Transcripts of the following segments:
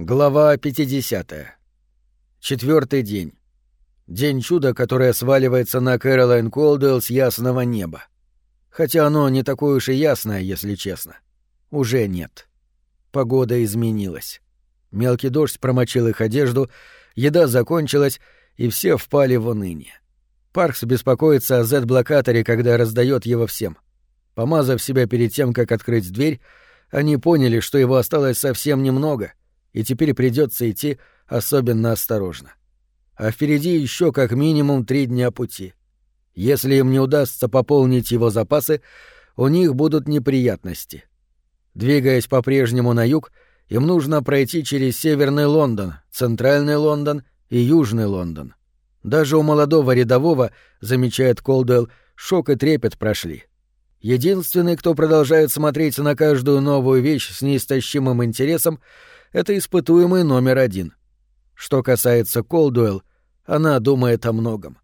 Глава 50. Четвертый день. День чуда, которое сваливается на Кэролайн Колдуэлл с ясного неба. Хотя оно не такое уж и ясное, если честно. Уже нет. Погода изменилась. Мелкий дождь промочил их одежду, еда закончилась, и все впали в уныние. Паркс беспокоится о Z-блокаторе, когда раздает его всем. Помазав себя перед тем, как открыть дверь, они поняли, что его осталось совсем немного, и теперь придется идти особенно осторожно. А впереди еще как минимум три дня пути. Если им не удастся пополнить его запасы, у них будут неприятности. Двигаясь по-прежнему на юг, им нужно пройти через Северный Лондон, Центральный Лондон и Южный Лондон. Даже у молодого рядового, замечает Колдуэлл, шок и трепет прошли. Единственный, кто продолжает смотреть на каждую новую вещь с неистощимым интересом, это испытуемый номер один. Что касается Колдуэлл, она думает о многом.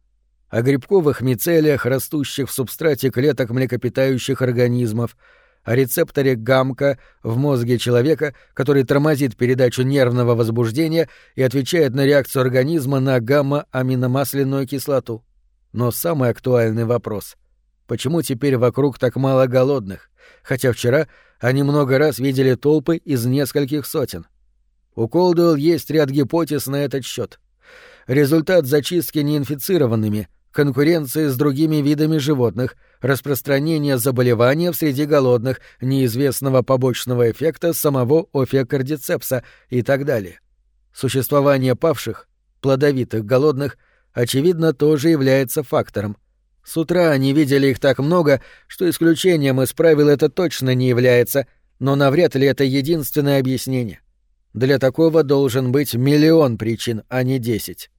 О грибковых мицелиях, растущих в субстрате клеток млекопитающих организмов, о рецепторе гамка в мозге человека, который тормозит передачу нервного возбуждения и отвечает на реакцию организма на гамма-аминомасляную кислоту. Но самый актуальный вопрос — почему теперь вокруг так мало голодных, хотя вчера они много раз видели толпы из нескольких сотен? У Колдуэлл есть ряд гипотез на этот счет. Результат зачистки неинфицированными, конкуренции с другими видами животных, распространение заболевания среди голодных, неизвестного побочного эффекта самого офиокардицепса и так далее. Существование павших, плодовитых голодных, очевидно, тоже является фактором. С утра они видели их так много, что исключением из правил это точно не является, но навряд ли это единственное объяснение. Для такого должен быть миллион причин, а не десять.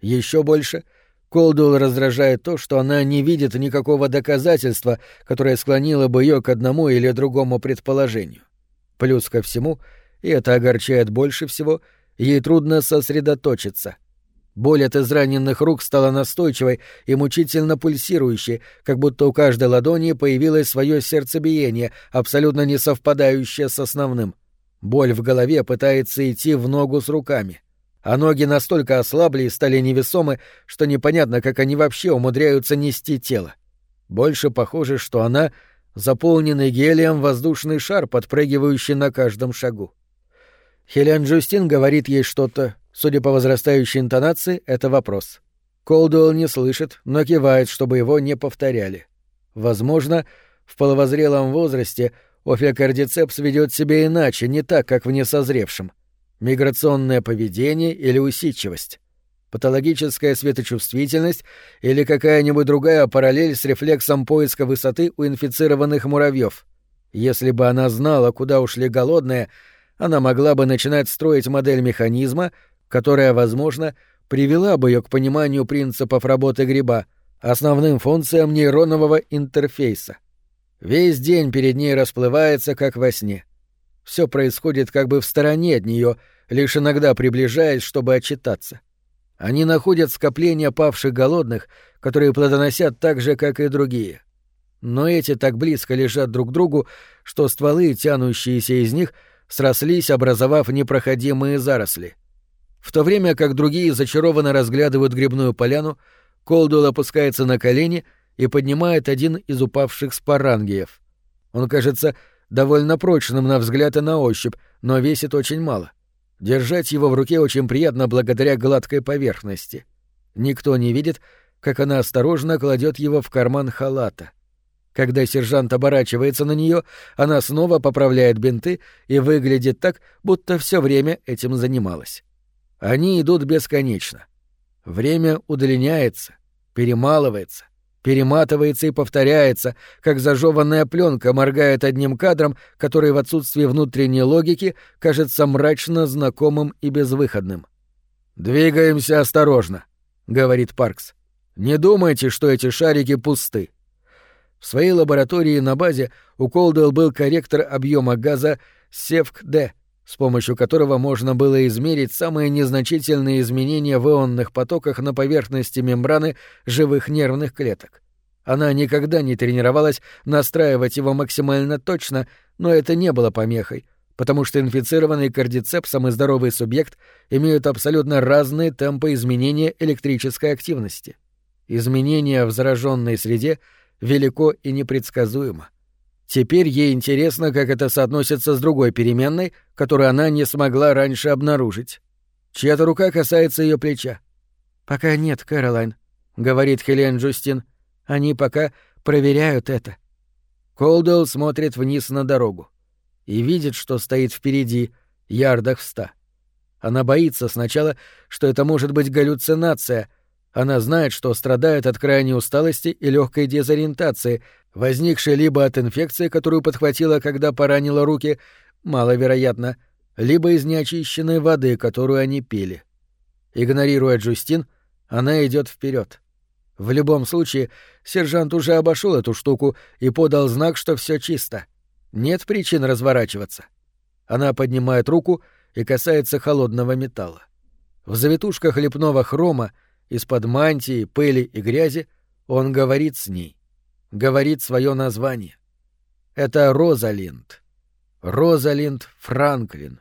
Еще больше Колдуэлл раздражает то, что она не видит никакого доказательства, которое склонило бы ее к одному или другому предположению. Плюс ко всему, и это огорчает больше всего, ей трудно сосредоточиться. Боль от израненных рук стала настойчивой и мучительно пульсирующей, как будто у каждой ладони появилось свое сердцебиение, абсолютно не совпадающее с основным — Боль в голове пытается идти в ногу с руками. А ноги настолько ослабли и стали невесомы, что непонятно, как они вообще умудряются нести тело. Больше похоже, что она — заполненный гелием воздушный шар, подпрыгивающий на каждом шагу. Хелен Джустин говорит ей что-то. Судя по возрастающей интонации, это вопрос. Колдуэлл не слышит, но кивает, чтобы его не повторяли. Возможно, в половозрелом возрасте Офиокардицепс ведет себя иначе, не так, как в несозревшем. Миграционное поведение или усидчивость. Патологическая светочувствительность или какая-нибудь другая параллель с рефлексом поиска высоты у инфицированных муравьев. Если бы она знала, куда ушли голодные, она могла бы начинать строить модель механизма, которая, возможно, привела бы ее к пониманию принципов работы гриба, основным функциям нейронового интерфейса. Весь день перед ней расплывается, как во сне. Все происходит как бы в стороне от нее, лишь иногда приближаясь, чтобы отчитаться. Они находят скопления павших голодных, которые плодоносят так же, как и другие. Но эти так близко лежат друг к другу, что стволы, тянущиеся из них, срослись, образовав непроходимые заросли. В то время как другие зачарованно разглядывают грибную поляну, Колдуэлл опускается на колени — и поднимает один из упавших спарангиев. Он кажется довольно прочным на взгляд и на ощупь, но весит очень мало. Держать его в руке очень приятно благодаря гладкой поверхности. Никто не видит, как она осторожно кладет его в карман халата. Когда сержант оборачивается на нее, она снова поправляет бинты и выглядит так, будто все время этим занималась. Они идут бесконечно. Время удлиняется, перемалывается, перематывается и повторяется, как зажеванная пленка моргает одним кадром, который в отсутствии внутренней логики кажется мрачно знакомым и безвыходным. «Двигаемся осторожно», — говорит Паркс. «Не думайте, что эти шарики пусты». В своей лаборатории на базе у Колдуэлл был корректор объема газа Севк-Д, с помощью которого можно было измерить самые незначительные изменения в ионных потоках на поверхности мембраны живых нервных клеток. Она никогда не тренировалась настраивать его максимально точно, но это не было помехой, потому что инфицированный кардицепсом и здоровый субъект имеют абсолютно разные темпы изменения электрической активности. Изменение в зараженной среде велико и непредсказуемо. Теперь ей интересно, как это соотносится с другой переменной, которую она не смогла раньше обнаружить. Чья-то рука касается ее плеча. «Пока нет, Кэролайн», — говорит Хелен Джустин. «Они пока проверяют это». Колдуэлл смотрит вниз на дорогу и видит, что стоит впереди, ярдах в ста. Она боится сначала, что это может быть галлюцинация. Она знает, что страдает от крайней усталости и легкой дезориентации, возникшей либо от инфекции, которую подхватила, когда поранила руки, маловероятно, либо из неочищенной воды, которую они пили. Игнорируя Джустин, она идет вперед. В любом случае, сержант уже обошел эту штуку и подал знак, что все чисто. Нет причин разворачиваться. Она поднимает руку и касается холодного металла. В завитушках лепного хрома, из-под мантии, пыли и грязи, он говорит с ней. Говорит свое название. Это Розалинд. Розалинд Франклин.